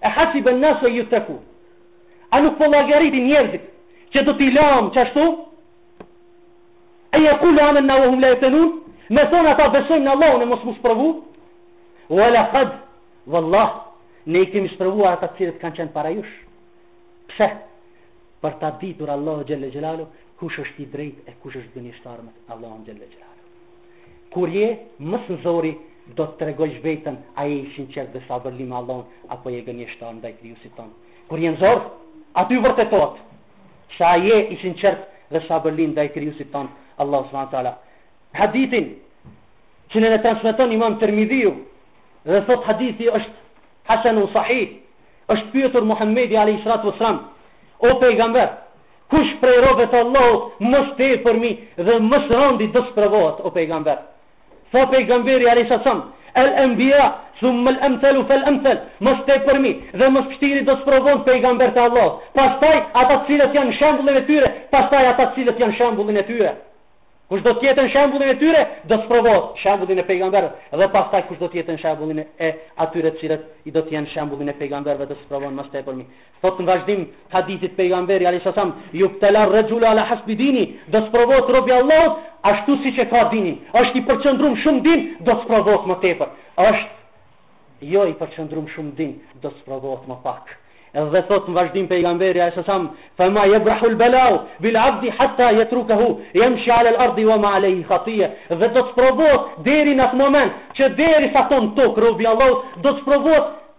E hasiben nasu en jutreku. A nuk po llogaritin njerëzit që do t'i lamë qashtu? En jekulu amenna ve hum la juftenun, me thonë ata besojnë në Allahun e mos mu sprovu? Ve lekad, vëllah, ne i kemi sprovu ata të cilët kanë qenë para jush. Pse? Për ta ditur Allahu xhelle xhelalu, kush është i drejt e kush është gënjeshtar me Allahun xhelle xhelalu. Kur je më së zori do të tregojsh veten a je i sinqert dhe sabërli me Allahun apo je gënjeshtar ndaj krijusit tënd. Kur je në zor, aty vërtetohet se a je i sinqert dhe sabërli ndaj krijusit tënd, Allahu subhanahu wa taala. Hadithin që na transmeton Imam Tirmidhiu dhe thot hadithi është hasanun sahih. Është pyetur Muhamedi alayhi salatu wasalam, o pejgamber, Kush prej robëve të Allahut më së tepërmi dhe më së rëndi do sprovohet o pejgamber? Tha pejgamberi alejsa sam, El Anbiya, thumma al amthal fal amthal, më së tepërmi dhe më së pështiri do sprovohen pejgamberët e Allahut. Pastaj ata të cilët janë shembullin e tyre, pastaj ata të cilët janë shembullin e tyre. Kush do të jetë në shembullin e tyre, do të provohet shembullin e pejgamberëve dhe pastaj kush do të jetë në shembullin e atyre të cilët do të jenë shembullin e pejgamberëve do të provohen më së tepërmi. Thotë në vazhdim hadithit pejgamberi alayhis salam, "Yubtala ar-rajulu ala hasbi dini", do të provohet robi i Allahut ashtu siç e ka dinin. Është i përqendruar shumë n'din, do të provohet më tepër. Është jo i përqendruar shumë n'din, do të provohet më pak. Dhe thotë në vazhdim pejgamberi alayhis salam, "Fa ma yabrahu al-bala'u bil 'abdi hatta yatrukahu yamshi 'ala al-ardi wa ma 'alayhi khatiya." Dhe do të provohet deri në atë moment që derisa të jetë n'tokë robi i Allahut do të provohet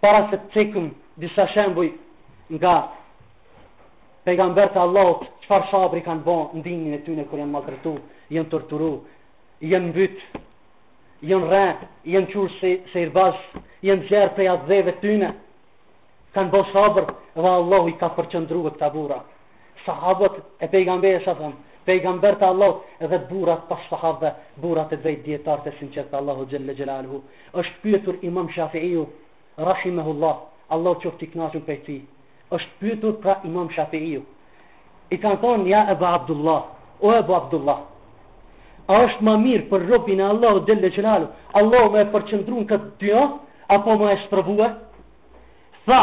Para se të cekëm disa shembuj nga pejgambert e Allahut, çfarë sabri kanë bo në dinin e tyne kur janë maltretu, janë torturu, janë mbyt, janë rreh, janë qurë se, se i rbaz, janë nxjerr prej atdheve tyne, kanë bo sabër dhe Allahu i ka përqëndrue këta burra. Sahabët e pejgamberit alejhi selam, pejgamberët e Allahut dhe burrat pas sahabëve, burrat e drejtë dijetarët e sinqertë të Allahut xhelle xhelaluhu, është pyetur Imam Shafi'iu rahimehullah, Allahu qoftë i kënaqur prej tij, është pyetur pra Imam Shafi'iu. I kanë thonë ja Ebu Abdullah, o Ebu Abdullah, a është më mirë për robin e Allahut xhelle xhelaluhu, Allahu me e përqendrue n'këtë dynja apo me e sprovue? Tha,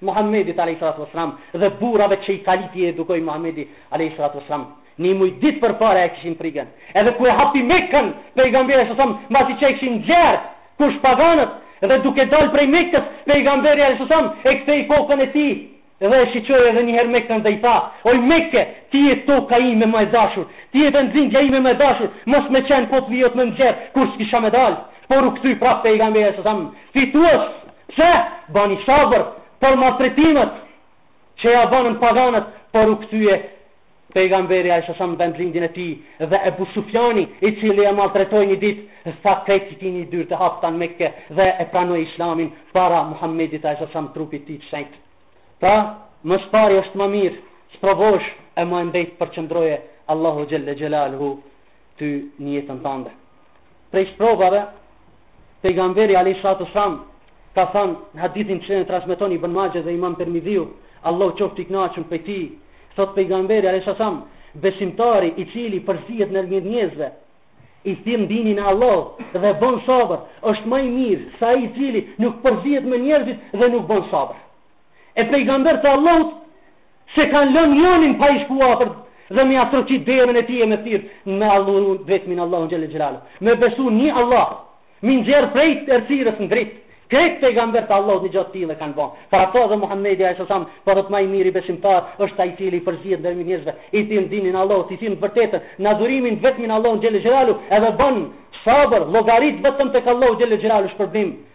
Muhammedit alejhi salatu ue selam dhe burrave që i kaliti i edukoi Muhammedi alejhi salatu ue selam ni muj ditë përpara e kishin frikën edhe kur e hapi Mekën pejgamberi sa sam mbasi që e kishin nxjerr kush paganët dhe duke dalë prej Mekës pejgamberi alejhi salatu ue selam e ktheu kokën e tij dhe e shiqoi edhe një herë Mekën dhe i tha oj Mekë ti je toka ime më e dashur ti je vendlindja ime më e dashur mos me qenë populli jot me m'nxjerr kurrë s'kisha me dalë por u kthy prapë pejgamberi alejhi salatu ue selam Fitues! Pse? Bani sabër për maltretimet që ja bënën paganët, por u kthye Pejgamberi alejhi selam në vendlindjen e tij dhe Ebu Sufjani, i cili e maltretoi një ditë, tha krejt i kini dyert e hapta në Mekë dhe e pranoi Islamin para Muhamedit alejhi selam trupit të tij të shenjtë. Pra, më së pari është më mirë t'sprovohesh e mandej t'përqendrojë Allahu xhelle xhelaluhu ty në jetën tënde. prej sprovave, pejgamberi alejhi salatu wassalam ka thënë në hadithin që e transmeton Ibn Majah dhe Imam Tirmidhiu, Allahu qoftë i kënaqur prej tij, thot pejgamberi alejhi salatu wassalam, besimtari i cili përzihet në mes njerëzve, i thirr ndinin e Allahut dhe bën sabër, është më i mirë se ai i cili nuk përzihet me njerëzit dhe nuk bën sabër. E pejgamberët e Allahut Se s'kan lënë njonin pa i shku afër dhe me ja troqit derën e tij e me e thirr me adhuru vetmin Allahun xhelle xhelalu, me besu nji Allah, mi nxjerr prej errësirës në dritë. Krejt pejgambert e Allahut një gjë të tille kanë ba. Për ato edhe Muhamedi alejhi selam, po thot më i miri besimtar është ai i cili përzihet ndërmjet njerëzve, i thirr n'dinin e Allahut, i thirr në të vërtetën, në adhurimin e vetmin Allahun xhelle xhelalu, edhe bën sabër, llogarit vetëm tek Allahu xhelle xhelalu shpërblim.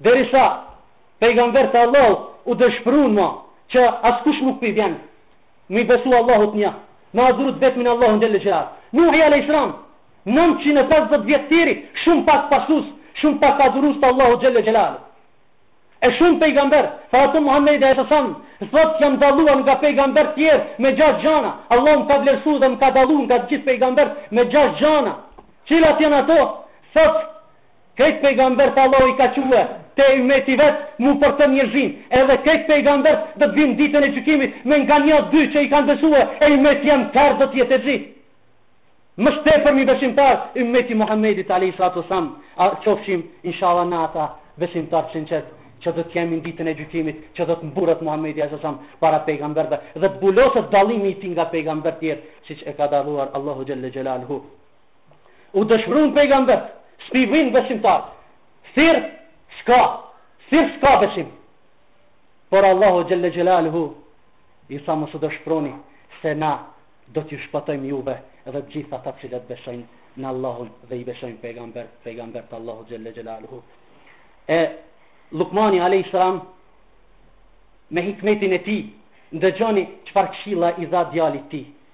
Derisa pejgambert e Allahut u dëshpëruan ma që askush nuk po vjen me i besu Allahut një, me adhuru të vetmin Allahun xhelle xhelalu. Nuhi alejhi selam, nëntëqind e pesëdhjetë vjet thirri, shumë pak pasus, shumë pak adhurus të Allahut xhelle xhelalu. E shumë pejgamber, tha Muhammedi alejhi selam, thot jam dalluar nga pejgamber të tjerë me gjashtë gjëna. Allahu më ka vlerësuar dhe më ka dalluar nga të gjithë pejgambert me gjashtë gjëna. Cilat janë ato? Thot Krejt pejgambert Allahu i ka çue te ymmeti i vet me u përcjell njerzin edhe krejt pejgambert do të vin diten e gjykimit me nga nja dy që i kan besue e ymmeti jem tha do të jet e gjith më së tepërmi besimtar ymmeti i Muhammedit alejhi salatu wasalam a qofshim inshallah nga ata besimtar të sinqert që do të jemi në ditën e gjykimit, që do të mburret Muhamedi sallallahu alajhi wasallam para pejgamberëve dhe të buloset dallimi i tij nga pejgamberët tjerë, siç e ka dalluar Allahu xhelle xhelaluhu. U dëshpruan pejgambert, s'pi vijnë besimtarët. Thirr s'ka, thirr s'ka besim. Por Allahu xhelle xhelaluhu i tha mos u dëshproni se na do t'ju shpëtojmë juve dhe të gjithë ata të cilët besojnë në Allahun dhe i besojnë pejgamber, pejgambert e Allahut xhelle xhelaluhu. E Lukmani a.s. me hikmetin e tij, ndëgjoni çfarë këshilla i dha djalit tij,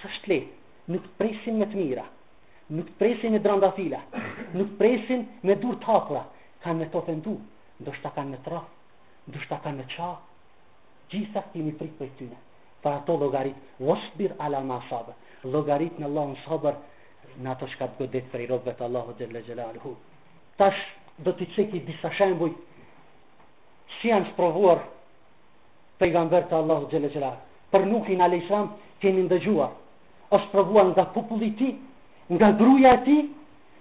S'është lehtë. Nuk të presin me të mira. Nuk të presin me drandafila. Nuk të presin me dur të hapura. Kanë me të ofendu. Ndoshta kanë me të rraf. Ndoshta kanë me të sha. Gjitha ki me i prit prej tyne. Për ato llogarit. Vasbir ala ma esabek. Llogarit në Allahun sabër. Në ato çka të godet prej robve të Allahut xhelle xhelaluhu. Tash do t'i ceki disa shembuj. Si janë sprovuar Pejgambert e Allahut xhelle xhelalu. Për Nuhin alejselam kemi ndëgjuar, është sprovuar nga populli i tij, nga gruaja e tij,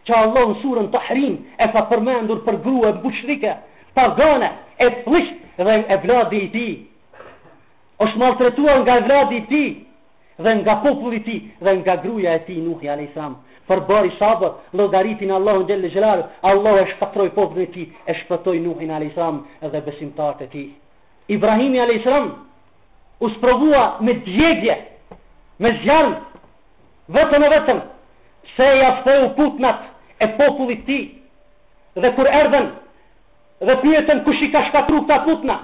që Allahu në surën Tahrim e ka përmendur për grua mushrike, pagane, e flliqt dhe evladi i tij. Është maltretuar nga evladi i tij. dhe nga populli i tij dhe nga gruaja e tij Nuhi alejhi selam, por bëri sabër, llogariti në Allahun xhelle xhelalu, Allahu e shkatërroi popullin e tij, e shpëtoi Nuhin alejhi selam dhe besimtarët e tij. Ibrahimi alejhi selam u sprovua me djegje, me zjarr, vetëm e vetëm se ja theu putnat e popullit të tij. Dhe kur erdhën dhe pyetën kush i ka shkatërruar këta putna,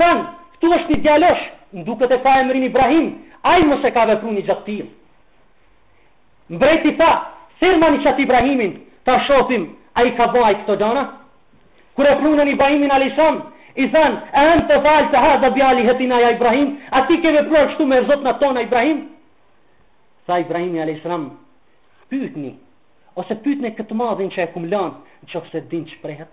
Thanë, këtu është një djalosh, më duket e ka emrin Ibrahim, ai mos e ka vepru një gja të tillë. Mbreti tha, thirrmani qat Ibrahimin, ta shofim, a i ka bo ai këto dana? Kur e prunën Ibrahimin alejhi selam, i thanë, e ente fealte hadha bi alihetina ja Ibrahim, a ti ke vepruar kështu me zotnat tona Ibrahim? Tha Ibrahimi alejhi selam, pytni, ose pytni këtë madhin që e kam lanë, në qoftë se din t'shprehet?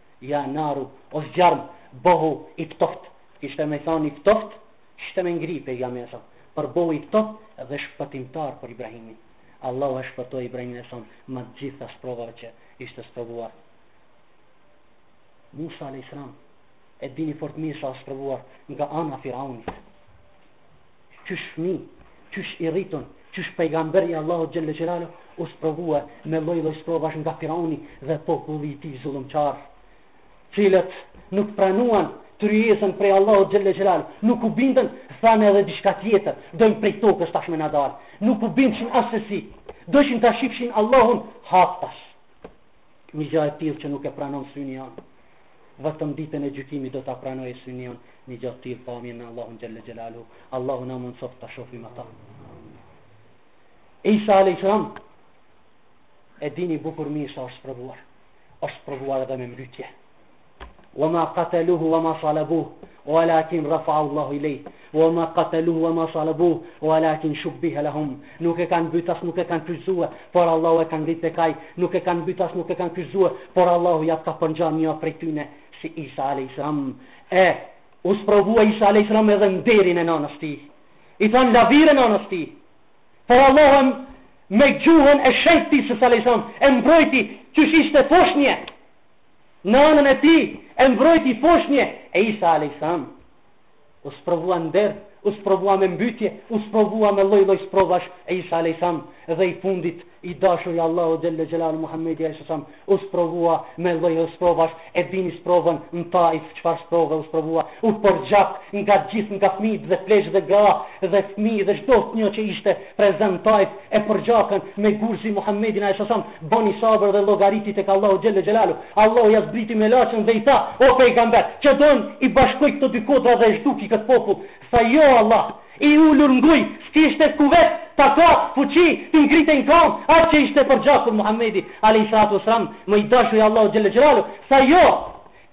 Ja naru, o zjarm, bëhu i ftohtë! Kishte me i thanë i ftohtë, kishte me ngri Pejgamberi a.s., por bëhu i ftohtë dhe shpëtimtar për Ibrahimin. Allahu e shpëtoi Ibrahimin a.s. nga të gjitha sprovave që ishte sprovuar. Musa alayhis salam e dini fort mirë sa është sprovuar nga ana e Firaunit. qysh fëmijë, qysh i rritur, qysh pejgamber i Allahut xhelle xhelalu u sprovua me lloj lloj sprovash nga Firauni dhe populli i tij zullumqar, t'cilët nuk pranuan tryezën prej Allahut xhelle xhelalu, nuk u bindën, thanë edhe diçka tjetër, dojmë prej tokës tash me na dalë, nuk u bindëshin asesi, dojshin ta shifshin Allahun haptas. Një gjë e tillë që nuk e pranon syni jonë, vetëm ditën e gjykimit do ta pranojë syni jonë, një gjë të tillë pamje me Allahun xhelle xhelaluhu. Allahu na mundësoftë ta shohim atë. Isa alayhis salam e dini bukur mirë sa është sprovuar. Është sprovuar edhe me mbytje. Wa ma qataluhu wa ma salabuhu walakin rafa'ahu Allahu ilejh Wa ma qataluhu wa ma salabuhu walakin shubbiha lahum Nuk e kanë mbyt as nuk e kanë kryqëzue, por Allahu e ka ngrit tek ai, nuk e kanë mbyt as nuk e kanë kryqëzue, por Allahu ja ka përngjarë një prej tyne si Isa alayhis salam. E u sprovua Isa alayhis salam edhe në nderin e nënës tij. I thanë lavire nënës tij. Por Allahu me gjuhën e shejtë të Isa alayhis salam e mbrojti që ishte foshnje. Nënën e tij e mbrojti foshnje Isa alejsalam. U sprovua n'nder, u sprovua me mbytje, u sprovua me lloj-lloj sprovash Isa alejsalam dhe i fundit i dashuri i Allahut xhelle xhelalu Muhamedi alejsalam u sprovua me lloj-lloj sprovash e dini sprovën në Taif çfarë sprove u sprovua u përgjak nga gjithë nga fëmijët dhe pleqë dhe gra dhe fëmijë dhe çdonjë që ishte prezent n'Taif e përgjakën me gurëz Muhammedin a.s. Boni sabër dhe llogariti tek Allahu xhelle xhelalu. Allahu ia zbriti melaqen dhe i tha, O pejgamber, çka don, i bashkoj këto dy kodra dhe e zhduki këtë popull. Tha, Jo o Allah, i ulur n'gujë, s'kishte kuvet, takat, fuqi, t'i ngritej n'kamë, aq që ishte përgjakur Muhammedi, alejhi salatu ves selam, më i dashuri i Allahut xhelle xhelalu. Tha, Jo,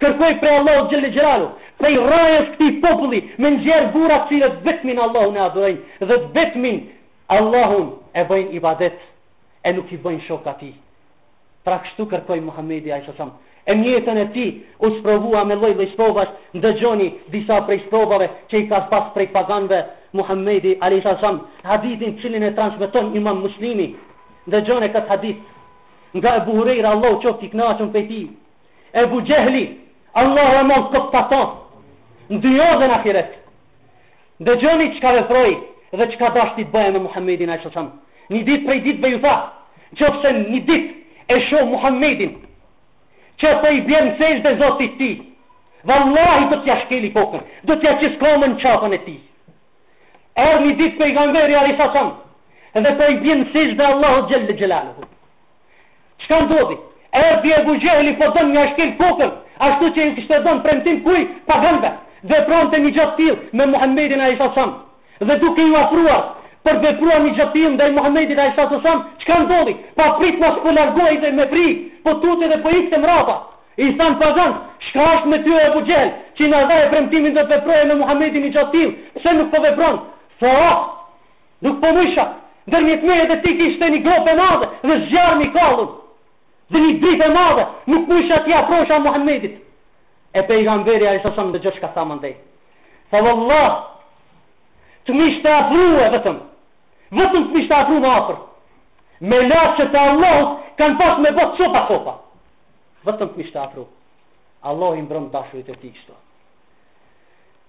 kërkoj prej Allahut xhelle xhelalu, prej rrajës këtij populli, me nxjerrë burra të cilët vetmin Allahun e adhurojnë dhe të vetmin Allahun e bëjnë ibadet e nuk i bëjnë shokë Atij. Pra kështu kërkoi Muhamedi alejhi selam. E në jetën e tij u sprovua me lloj-lloj sprovash, ndëgjoni disa prej sprovave që i ka pas prej paganëve Muhamedi alejhi selam, hadithin të cilin e transmeton Imam Muslimi. Ndëgjone këtë hadith nga Ebu Hurejra Allahu qoftë i kënaqur prej tij. Ebu Xhehli, Allahu e mallkoftë ka thënë, në dynja dhe në ahiret. Dëgjoni çka veproi dhe çka dashti të bëjë me Muhammedin alajhi selam. Një ditë prej ditëve ju tha, Qoftë se një ditë e shoh Muhammedin që po i bjen sexhde Zotit të tij, vallahi do t'ia shkeli kokën, do t'ia qes komën n'qafën e tij. Erdhi një ditë pejgamberi alajhi selam dhe po i bjen sexhde Allahut xhele xhelaluhu. Çka ndodhi? Erdhi Ebu Xhehli po don m'ia shkel kokën, ashtu që ju kishte dhënë premtim kuj? Paganëve. Vepronte një gjë të tillë me Muhammedin alejhi salatu selam. Dhe duke ju afruar për të vepruar një gjë të tillë ndaj Muhammedit alejhi salatu selam, çka ndodhi? Papritmas po largohej dhe me bri, po tutej dhe po ikte mrapa. I thanë paganët, çka është me ty o Ebu Xhehl, që na dhae premtimin do të veproje me Muhammedin një gjë të tillë, pse nuk po vepron? Tha, Nuk po mujsha, ndërmjet meje dhe tij kishte një gropë e madhe dhe zjarrmi i kallun, dhe një dritë e madhe, nuk mujsha t'i afrohsha Muhammedit. E pejgamberi alejhi selam dëgjo çka tha mandej. Tha vallah, të m'ishte afru vetëm, vetëm të m'ishte afru më afër. Melaqet e Allahut kanë pas me bo copa copa. Vetëm të m'ishte afru. Allahu i mbron dashurit e tij kështu.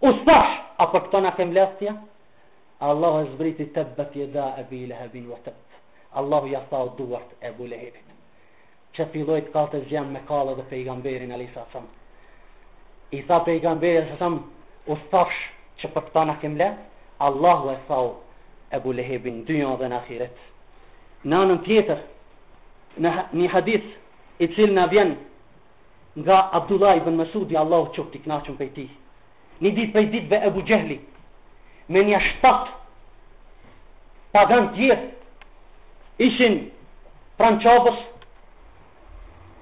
U thafsh, a për këto na ke mbledh ti? Allahu e zbriti tebbet jeda Ebi Lehebin wa tebb. Allahu ja thau duart e Ebu Lehebit. Që filloi të kallte zjerm me kallë dhe pejgamberin alejhi selam. I tha pejgamberit alejhi selam, u thafsh që për këto na ke mbledh? Allahu e thau Ebu Lehebin dynja dhe në ahiret. Në anën tjetër, në një hadith i cili na vjen Nga Abdullah ibn Mesudi Allahu qoftë i kënaqur prej tij, Një ditë prej ditëve Ebu Xhehli me nja shtatë pagan tjerë ishin pranë Qabës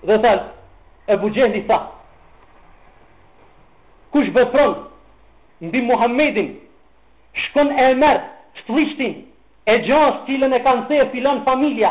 dhe tha Ebu Xhehli tha Kush vepron mbi Muhammedin shkon e merr fllishtin e gjasë cilën e kanë therr filan familja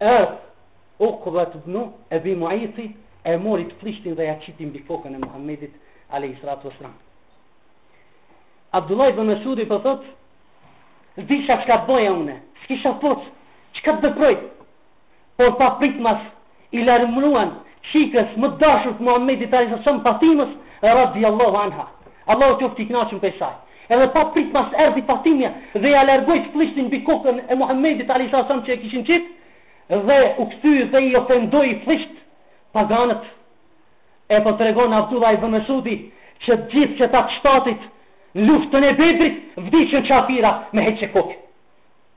Ëh! Uqba ibn Ebi Mu'ejti e mori fllishtin dhe ia qiti mbi kokën e Muhammedit, alejhi salatu ue selam. Abdullah ibn Mesudi po thotë, S'disha çka të bëja une, s'kisha poc, çka të veproj, por papritmas i lajmëruan çikës më të dashur të Muhammedit, alejhi salatu ue selam, Fatimës, radiallahu anha. Allahu qoftë i kënaqur prej saj. Edhe pa prit mas erdhi Fatimja dhe ia largoi të flliqtin mbi kokën e Muhammedit alejhi salatu selam që e kishin qit dhe u kthy dhe i ofendoi flliqt paganët. E po tregon Abdullah ibn Mesudi që të gjithë qeta të shtatit në luftën e Bedrit vdiqën qafira me heqje koke.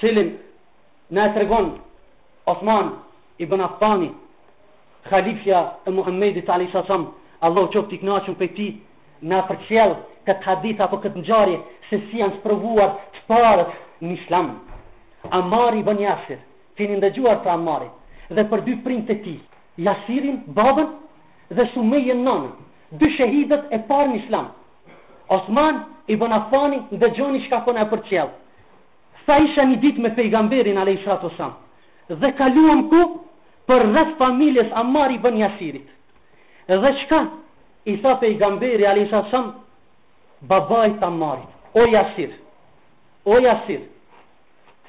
cilin na e tregon Osman ibn Affani, khalifja e Muhammedit alayhis salam, Allahu qoftë i knaqun prej tij, na përcjell këtë hadith apo këtë ngjarje se si janë sprovuar të parët në Islam. Amari ibn Yasir, keni ndëgjuar për Amarin dhe për dy prindët e tij, Yasirin, babën dhe Sumejën, nanën, dy shahidët e parë në Islam. Osman ibn Affani, ndëgjoni çka po na përcjell. Tha isha një ditë me pejgamberin alayhi salatu wasalam dhe kaluam ku përreth familjes Ammar ibn Yasirit. Dhe çka i tha pejgamberi alayhi salatu wasalam babait të Ammarit, o Yasir. O Yasir.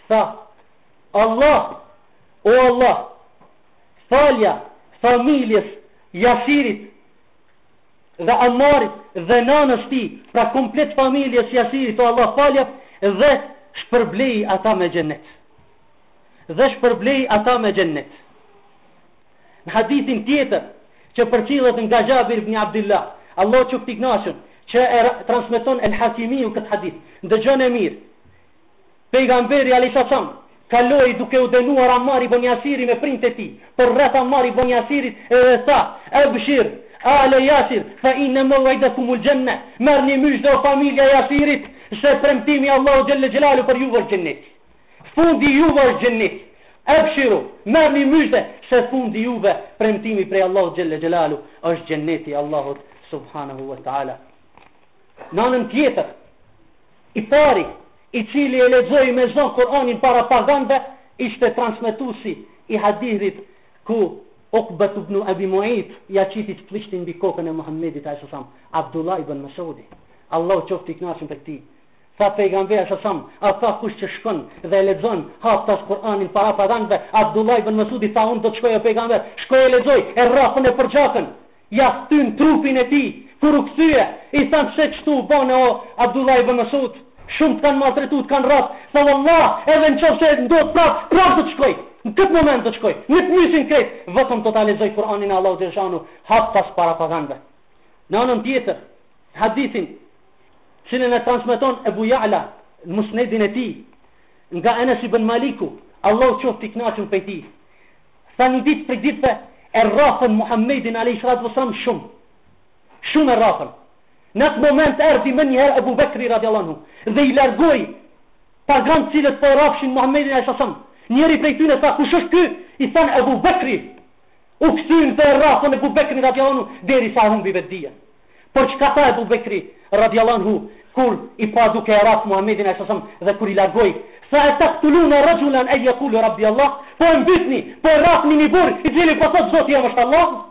Tha Allah, o Allah, falja familjes Yasirit dhe Ammarit dhe nanës tij, pra komplet familjes Jasirit, o Allah falja dhe shpërblej ata me xhennet. Dhe shpërblej ata me xhennet. Në hadithin tjetër që përcillet nga Xhabir ibn Abdillah, Allah qoftë i kënaqur, që e transmeton El Hakimiu këtë hadith. Dëgjoni mirë. Pejgamberi alejhi selam kaloi duke u dënuar Ammar ibn Yasiri me prindët e tij, përreth Ammar ibn Yasirit edhe tha: "Abshir, ale Yasir, fa inna maw'idakum al-janna." Merrni myzhde o familja e Yasirit, se premtimi i Allahu xhelle xhelalu për juve është xheneti. Fundi i juve është xheneti. Abshiru, merrni myzhde se fundi i juve premtimi prej Allahu xhelle xhelalu është xheneti i Allahut subhanahu wa taala. Në anën tjetër, I pari, i cili e lexoi me zo Kur'anin para paganëve, ishte transmetuesi i hadithit ku Ukbet ibn Abi Mu'ejt ia qiti të flliqtin mbi kokën e Muhammedit, a.s. Abdullah ibn Mes'udi, Allahu qoftë i kënaqur prej tij, tha Pejgamberi, s.a.s. A ka kush që shkon dhe e lexon haptas Kur'anin para paganëve, Abdullah ibn Mes'udi tha, Unë do të shkoj o Pejgamber, shkoi e lexoi, e rrafën e përgjakën! Ia thyn trupin e tij, kur u kthye, i thanë pse kështu bon o Abdullah ibn Mes'ud, shumë të kanë maltretu, të kanë rraf, tha vallah, edhe në qoftë se ndodh prapë, prapë do të shkoj, në këtë moment do të shkoj, ne të mysin krejt, vetëm do ta lexoj Kur'anin e Allahut xhelle shanuhu haptas para paganëve. Në anën tjetër, hadithin, cilin e transmeton Ebu Ja'la, në musnedin e tij, nga Enes ibn Maliku, Allahu qoftë i kënaqur prej tij, Tha një ditë prej ditëve e rrafën Muhammedin alejhi salatu ve selam shumë. Shumë e rrafën. Në atë moment erdhi menjëherë Abu Bekri radiallahu anhu dhe i largoi paganët të cilët po e rrafshin Muhammedin alejhi salatu ve selam. Njëri prej tyre tha kush është ky? I than Abu Bekri. U kthyn dhe e rrafën Abu Bekrin radiallahu anhu derisa humbi vetdijen. Por çka tha Ebu Bekri, radijallahu anhu, kur i pa duke e rrafë Muhammedin, alejhi selam, dhe kur i largoi, tha, E taqtuluna rajulan an yaqula Rabbi Allah? Po e mbytni, po e rrafni një burrë, i cili po thotë Zoti jam është Allahu?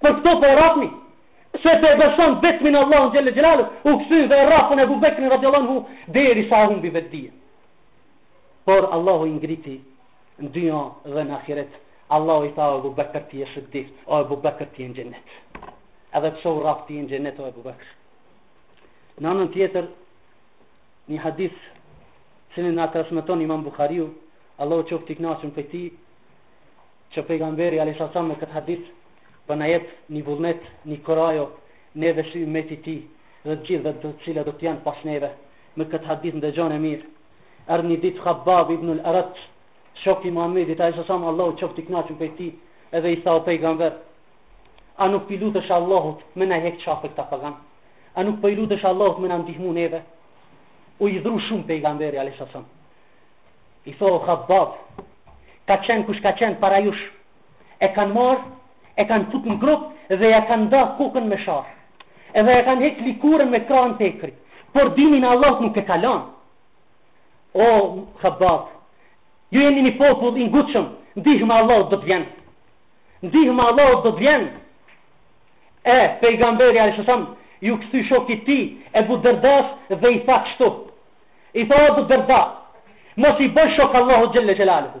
Për këto po e rrafni? Pse po beson vetëm në Allahun xhelle xhelalu, u kthyn dhe e rrafën Ebu Bekrin radijallahu anhu, derisa humbi vetdijen. Por Allahu i ngriti Në dynja dhe në ahiret. Allahu i tha o Ebu Bekr ti je siddik, o Ebu Bekr ti je në xhennet. Edhe pse u rraf ti je në xhennet o Ebu Bekr. Në anën tjetër një hadith të cilin na transmeton Imam Buhariu, Allahu qoftë i kënaqur prej tij, që pejgamberi alejhi selam me këtë hadith po na jep një vullnet, një kurajo neve si ummeti i tij dhe të gjithëve të cilët do të jenë pas neve. Me këtë hadith ndëgjone mirë Erdhi një ditë Khabbab ibn al-Arat, shok i Muhamedit, alaihi salam, Allahu qoftë i kënaqur prej tij, edhe i tha o pejgamber, a nuk pi lutesh Allahut me na hek qafe këta pagan? A nuk po i lutesh Allahut me na ndihmu neve? U hidhru shumë pejgamberi alaihi salam. I tha o Khabbab, ka qenë kush ka qenë para jush, e kanë marrë, e kanë fut në grop dhe ja kanë nda kokën me sharë. Edhe ja kanë heq likurën me krahën të hekrit. Por dinin e Allahut nuk e ka lon. O, Khabbab, ju jeni një popull i ngutshëm, ndihma e Allahut do të vjen. Ndihma e Allahut do të vjen. E, pejgamberi, alejhi selam, ju kthy shokit ti, Ebu Derdas dhe i tha kështu. I tha o Ebu Derda, mos i bëj shok Allahut xhelle xhelaluhu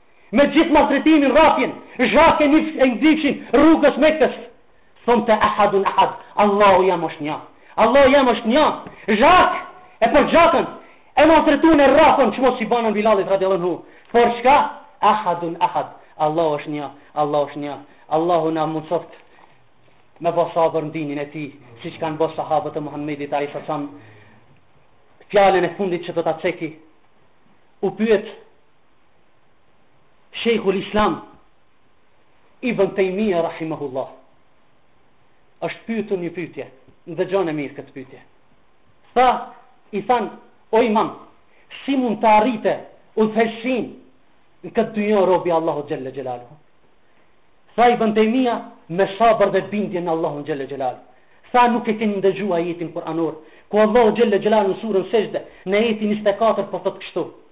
Me gjithë maltretimin, rrafjen, zhag e ngrifshin rrugës Mekës. Thonte ahadun ahad, Allahu jam është një. Allahu jam është një. Zhag e përgjakën e maltretuan e rrafën çmos i banën Bilalit radhiyallahu anhu. Por çka? Ahadun ahad. Allahu është një, Allahu është një. Allahu na mundsoft me bo sabër në dinin e ti, siç kanë bo sahabët e Muhammedit, alejhi selam, fjalën e fundit që do të ceki, u pyet Shejhul Islam Ibn Tejmija Rahimahullah është pyetur një pyetje, ndëgjone mirë këtë pyetje. Tha, i than, o imam, si mund të arrite udhëheqsinë në këtë din një rob i Allahut xhelle xhelaluhu? Tha Ibn Tejmija me sabër dhe bindje në Allahun xhelle xhelaluhu. Tha nuk e keni ndëgju ajetin kuranor, ku Allahu xhelle xhelaluhu në surën Sexhde, në ajetin 24 po thotë kështu.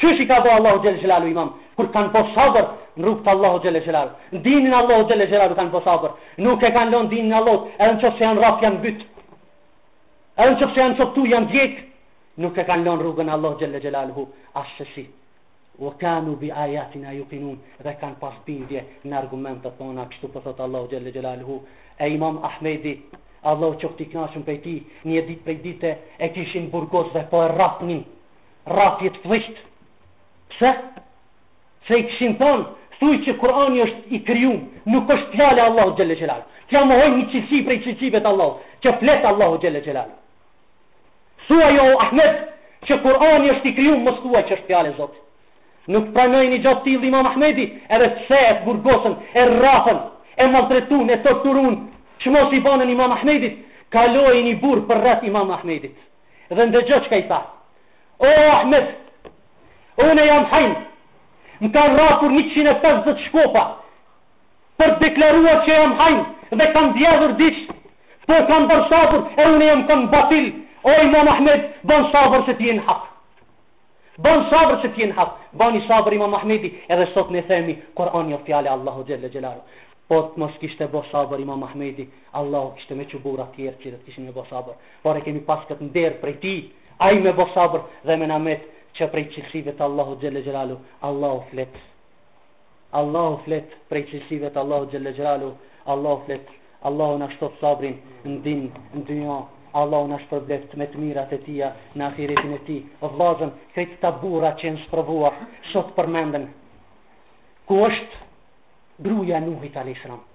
Qysh i ka bo Allahu Xhelle Xhelalu imamë kur kan bo sabër në rrugë të Allahut Xhelle Xhelalu në dinin e Allahut Xhelle Xhelalu kan bo sabër nuk e kan lënë dinin e Allahut edhe në qoftë se janë rrafë janë mbyt edhe në qoftë se janë coptu janë djeg nuk e kan lënë rrugën e Allahut Xhelle Xhelalu as sesi wa kanu bi ayatina yuqinun dhe kan pas bindje në argumentet tona kështu po thot Allahu Xhelle Xhelalu e imam Ahmedi Allahu qoftë i kënaqur prej tij një ditë prej dite e kishin burgos dhe po e rrafnin Rrafje të flliqtë! Pse? Se i kishin thanë, thuj që Kurani është i krijum, nuk është fjalë e Allahut Xhelle Xhelalu. T'ia mohojnë një cilësi prej cilësive të Allahut, që flet Allahu Xhelle Xhelalu. Thuaj o Ahmed, që Kurani është i krijum, mos thuaj që është fjalë e Zotit. Nuk pranoi një gjë të tillë imam Ahmedi, edhe pse e burgosën, e rrafën, e maltretun, e torturun, çmos i banën imam Ahmedit, kaloi një burrë përreth imam Ahmedit. Dhe ndëgjo çka i tha. O, Ahmed, unë jam hajn. Më kanë rrafur 150 shkopa për t'deklaruar që jam hajn dhe kam vjedhur diç. Po kam ba sabër e unë jam kanë n'batil. O, imam Ahmed, ban sabër se ti je në hak. Ban sabër se ti je në hak. Bani sabër Imam Ahmedi edhe sot ne themi Kur'ani është fjalë e Allahut xhelle xhelalu. Po të mos kishte bo sabër Imam Ahmedi, Allahu kishte me çu burra të tjerë që ata kishin me bo sabër. Por e kemi pas këtë nder prej tij, ai me bo sabër dhe me na met që prej cilësive të Allahut xhelle xhelalu, Allahu flet. Allahu flet prej cilësive t'Allahut xhelle xhelalu Allahu flet Allahu na shtoft sabrin në din në dynja Allahu na shpërbleft me të mirat e tija në ahiretin e tij o vllazën krejt këta burra që janë sprovuar sot përmenden ku është gruja e Nuhit alayhis salam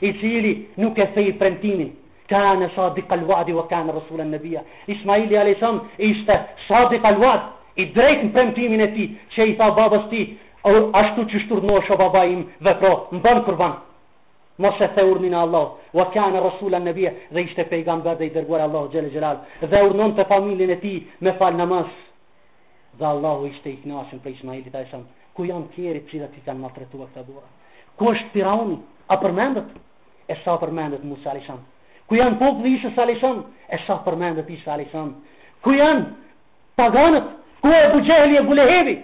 i cili nuk e theu premtimin, Kane sadiq al wa'di wa kane rasulan nabiyya, Ismaili alejhi selam ishte sadiq al wa'd, i drejtë në premtimin e tij, që i tha babës tij, O, ashtu qysh t'urdhnosh o babai im, vepro, m'ban kurban. Mos e the urdhnin e Allahut, wa kane rasulan nabiyya, dhe ishte pejgamber dhe i dërguar i Allahut xhelle xhelalu, dhe urdhënonte familjen e tij me fal namaz. Dhe Allahu ishte i kënaqur prej Ismailit alajhissalam, ku janë tjerët që i kanë maltretuar këta burra? Ku është Firauni? A përmendet? E sa përmendet Musa alajhissalam? Ku janë populli i Isës alajhissalam? E sa përmendet Isa alajhissalam? Ku janë paganët? Ku e Abu Jehli Ebu Lehebi?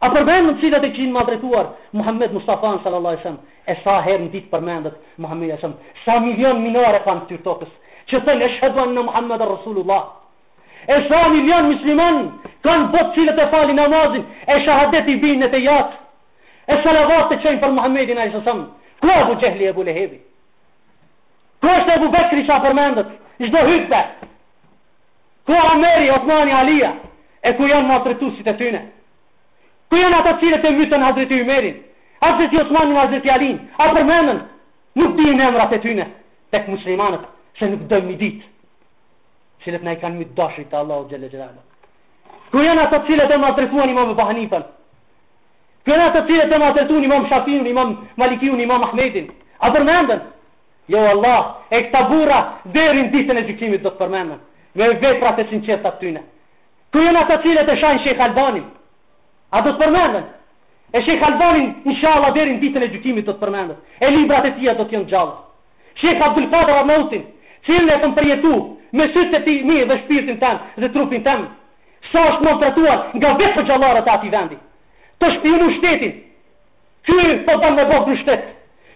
A përmendën qi ata e kishin maltretuar Muhammed Mustafa sallallahu alajhi wasallam? E sa herë në ditë përmendet Muhamedi sallallahu alajhi wasallam? Sa milion minare ka n'ftyrë t'tokës? Që thonë, eshhedu enne Muhammeden Rasulullah. E sa milion musliman ka në botë të cilët e falin namazin e shahadet e bien në ettehijat e salavat i çojnë për Muhammedin a.s. Ku Ebu Xhehli e Ebu Lehebi? Ku është Ebu Bekri që po përmendet çdo hutbe? Ku Omeri, Othmani, Alia? E ku janë maltretusit e tyne? Ku janë ata të cilët e mytën hazreti Omerin? Hazreti Othmanin, hazreti Alin? A përmenden? Nuk dinë emrat e tyne tek muslimanët, se nuk domë me i ditë. të cilët na i kanë myt dashrit e Allahut xhelle xhelaluhu. Ku janë ata të cilët e maltretuan Imam Abu Hanifën? Ku janë ata të cilët e maltretuan Imam Shafiun, Imam Malikiun, Imam Ahmedin? A përmenden? Jo vallah, e këta burra deri në ditën e gjykimit do të përmenden me veprat e sinqerta të tyne. Ku janë ata të cilët e shajnë Sheikh Albanin? A do të përmenden? E Sheikh Albani inshallah deri në ditën e gjykimit do të përmendën. E librat e tij do të jenë gjallë. Shejh Abdulkader Arnautin, cilin e kam përjetu me sytë e mi dhe shpirtin tem dhe trupin tem, sa është maltretuar nga vetë hoxhallarët e atij vendi. Tu shpijunu n'shtet. Ky po don me bo grusht shtet.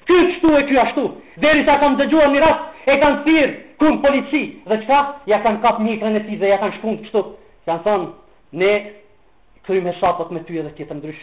Ky kështu e ky ashtu. Derisa kam dëgjuar një rast, e kanë thirr këtu n'polici dhe çka? Ja kanë kap mjekrën e tij dhe ja kanë shkund kështu. Kanë thonë, ne kryjmë hesapot me ty edhe tjetër ndrysh.